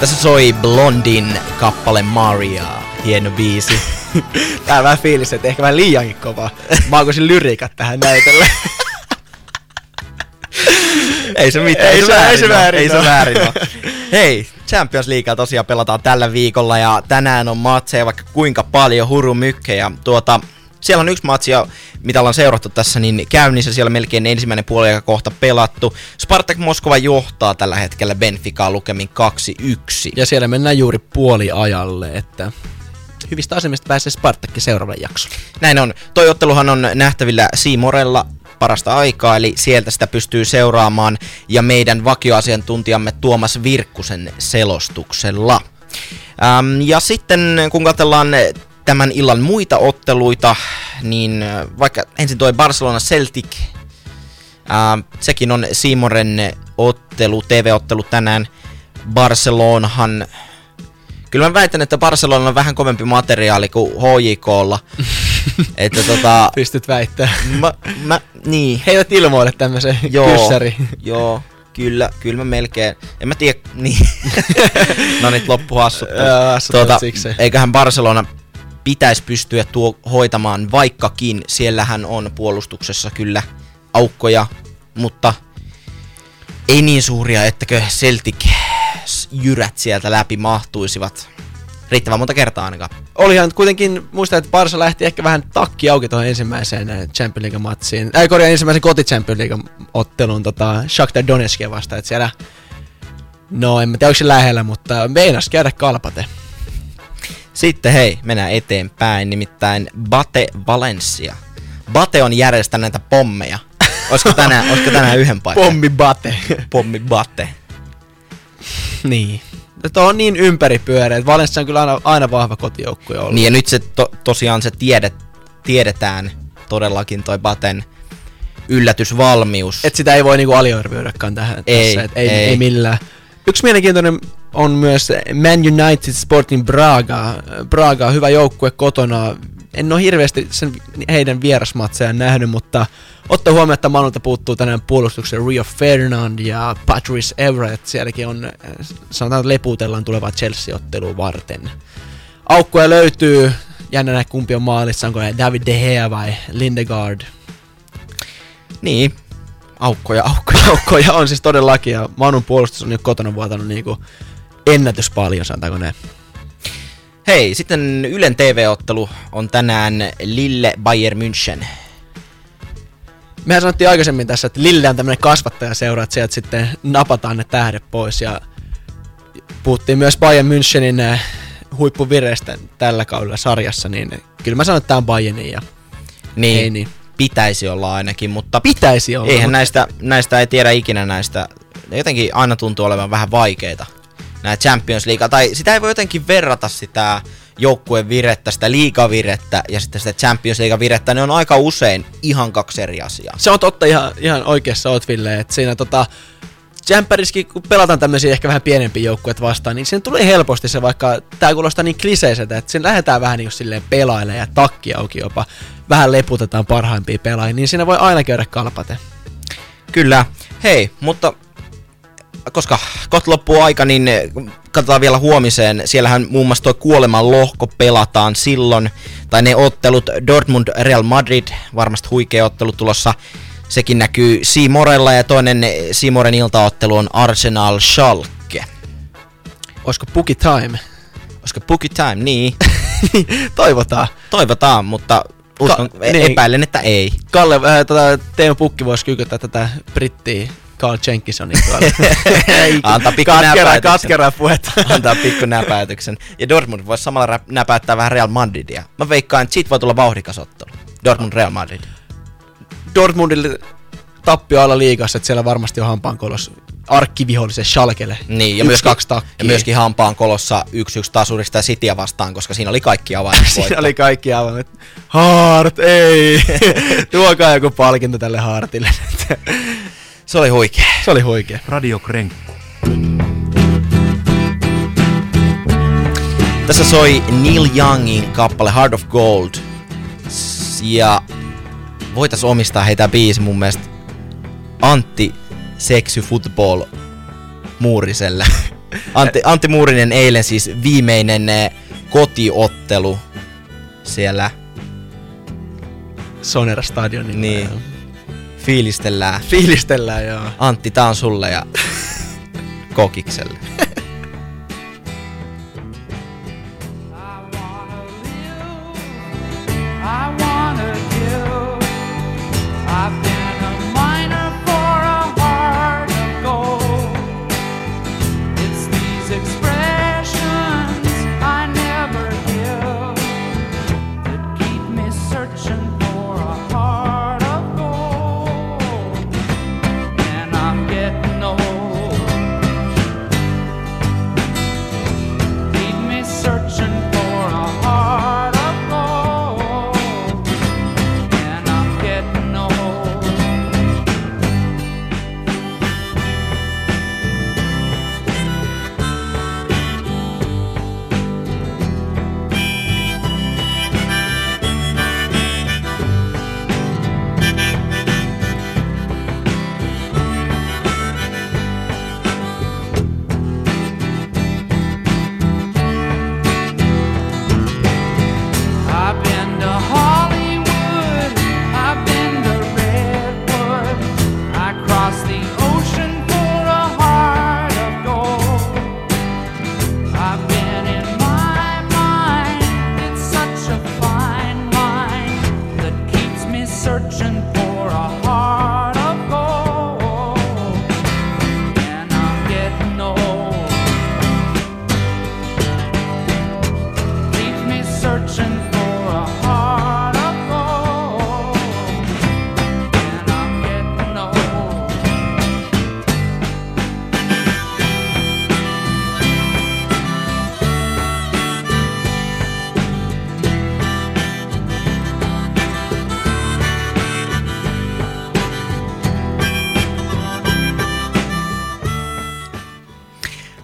Tässä soi Blondin kappale Maria. Hieno biisi. Tää on vähän fiilis, että ehkä vähän liiankin kova. Mä alkoisin lyriikat tähän näytellä. Ei se mitään, Ei se- ei se väärin Ei se väärin. Hei, Champions Leaguea tosiaan pelataan tällä viikolla ja tänään on matseja vaikka kuinka paljon hurumykkejä. Tuota, siellä on yksi matsi, ja mitä ollaan seurattu tässä, niin käynnissä siellä melkein ensimmäinen puoli aika kohta pelattu. Spartak Moskova johtaa tällä hetkellä Benficaa lukemin 2-1. Ja siellä mennään juuri puoli ajalle, että hyvistä asemista pääsee Spartakki seuraavalle jaksolle. Näin on. Toi otteluhan on nähtävillä Siimorella parasta aikaa, eli sieltä sitä pystyy seuraamaan ja meidän vakioasiantuntijamme Tuomas Virkkusen selostuksella. Ähm, ja sitten kun katsellaan tämän illan muita otteluita, niin äh, vaikka ensin toi Barcelona Celtic, äh, sekin on Siimoren ottelu, TV-ottelu tänään. Barcelonahan Kyllä mä väitän, että Barcelona on vähän kovempi materiaali kuin HJKlla. että tota... Pystyt väittää. Mä, mä, niin. Heität ilmoille tämmösen Joo, kyssäri. joo, kyllä, kyllä mä melkein, en mä tiedä, niin. no nyt loppu hassuttelu. Joo, hassuttelut sikseen. eiköhän Barcelona pitäisi pystyä tuo hoitamaan, vaikkakin siellähän on puolustuksessa kyllä aukkoja, mutta ei niin suuria, ettäkö Celtic jyrät sieltä läpi mahtuisivat riittävän monta kertaa ainakaan. Olihan kuitenkin, muistan, että Barsa lähti ehkä vähän takki auki tuohon ensimmäiseen äh, Champions League-matsiin. Ei korjaa ensimmäisen koti Champions League-ottelun tota, Shakhtar Donetskia vastaan, että siellä No, en mä tiedä, onko se lähellä, mutta meinas käydä kalpate. Sitten hei, mennään eteenpäin, nimittäin Bate Valencia. Bate on järjestänyt näitä pommeja. Olisiko tänään, olisiko tänään yhden paikan? Pommi Bate. Pommi Bate. niin. Tuo on niin ympäripyöreä, että Valencia on kyllä aina, aina vahva kotijoukkue ollut. Niin ja nyt se to, tosiaan se tiedet, tiedetään todellakin toi Baten yllätysvalmius. Et sitä ei voi niinku aliarvioidakaan tähän Ei, tässä, et ei, ei. ei. millään. Yksi mielenkiintoinen on myös Man United Sporting Braga. Braga hyvä joukkue kotona. En ole hirveästi sen, heidän vierasmatsejaan nähnyt, mutta ottaa huomioon, että Manulta puuttuu tänään puolustuksen Rio Ferdinand ja Patrice Everett. Sielläkin on, sanotaan, että lepuutellaan tulevaa Chelsea-ottelua varten. Aukkoja löytyy. Jännä nähdä kumpi on maalissa, onko David De Gea vai Lindegaard. Niin, aukkoja, aukkoja. Aukkoja on siis todellakin, ja Manun puolustus on jo kotona vuotanut niinku ennätys paljon, sanotaanko ne. Hei, sitten Ylen TV-ottelu on tänään Lille Bayern München. Mehän sanottiin aikaisemmin tässä, että Lille on tämmönen kasvattajaseura, että sieltä sitten napataan ne tähdet pois, ja puhuttiin myös Bayern Münchenin äh, huippuvireistä tällä kaudella sarjassa, niin kyllä mä sanon, että tää on Bayernin, ja Niin, ei niin. pitäisi olla ainakin, mutta Pitäisi olla. eihän mutta- näistä, näistä ei tiedä ikinä näistä. Jotenkin aina tuntuu olevan vähän vaikeita. Nämä Champions League, tai sitä ei voi jotenkin verrata sitä joukkueen virettä, sitä liigavirettä ja sitten sitä Champions League virettä, ne on aika usein ihan kaksi eri asiaa. Se on totta ihan, ihan oikeassa oot Ville, että siinä tota, Jämppäriskin, kun pelataan tämmöisiä ehkä vähän pienempiä joukkueita vastaan, niin siinä tulee helposti se, vaikka tää kuulostaa niin kliseiseltä, että siinä lähdetään vähän niin silleen pelailemaan ja takki auki jopa, vähän leputetaan parhaimpia pelaajia, niin siinä voi aina käydä kalpate. Kyllä. Hei, mutta koska kohta loppuu aika, niin katsotaan vielä huomiseen. Siellähän muun muassa tuo kuoleman lohko pelataan silloin, tai ne ottelut Dortmund Real Madrid, varmasti huikea ottelu tulossa. Sekin näkyy Siimorella ja toinen Siimoren iltaottelu on Arsenal Schalke. Olisiko puki time? Olisiko Bookie Time? Niin. Toivotaan. Toivotaan, mutta uskon, Ka- e- niin. epäilen, että ei. Kalle, äh, tota, Teemu Pukki voisi kykyttää tätä brittiä Carl Jenkinsonia tuolla. Antaa pikku katkera, katkera puhetta. Antaa pikku näpäytyksen. Ja Dortmund voisi samalla rä- näpäyttää vähän Real Madridia. Mä veikkaan, että siitä voi tulla vauhdikas ottelu. Dortmund Real Madrid. Dortmundille tappio alla liigassa, että siellä varmasti on hampaankolos arkkivihollisen Schalkelle. Niin, ja Yksi, myöskin, kaksi takkia. ja myöskin hampaan kolossa 1-1 tasurista ja Cityä vastaan, koska siinä oli kaikki avaimet Siinä oli kaikki että Hart, ei. Tuokaa joku palkinto tälle Hartille. Se oli huikea. Se oli huikea. Radio Krenkku. Tässä soi Neil Youngin kappale Heart of Gold. Ja voitais omistaa heitä biisi mun mielestä Antti Sexy Football Muuriselle. Antti, Antti Muurinen eilen siis viimeinen eh, kotiottelu siellä. Sonera Stadionilla. Niin. Fiilistellään. Fiilistellään, joo. Antti, tää on sulle ja kokikselle.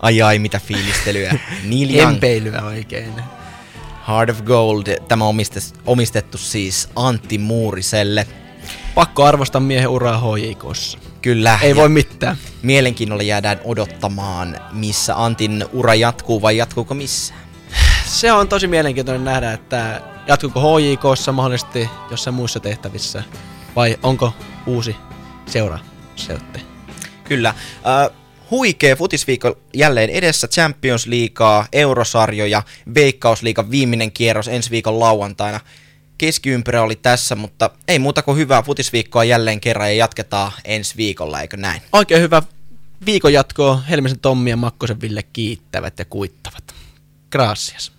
Ai ai, mitä fiilistelyä. Neil Young, Empeilyä oikein. Heart of Gold. Tämä on omistes- omistettu siis Antti Muuriselle. Pakko arvostaa miehen uraa HJKssa. Kyllä. Ei voi mitään. Mielenkiinnolla jäädään odottamaan, missä Antin ura jatkuu vai jatkuuko missä. Se on tosi mielenkiintoinen nähdä, että jatkuuko HJKssa mahdollisesti jossain muissa tehtävissä vai onko uusi seura sitten. Kyllä. Äh, huikea futisviikko jälleen edessä. Champions Leaguea, Eurosarjoja, Veikkausliigan viimeinen kierros ensi viikon lauantaina. Keskiympyrä oli tässä, mutta ei muuta kuin hyvää futisviikkoa jälleen kerran ja jatketaan ensi viikolla, eikö näin? Oikein hyvä viikon jatkoa. Helmisen Tommi ja Makkosen Ville kiittävät ja kuittavat. Gracias.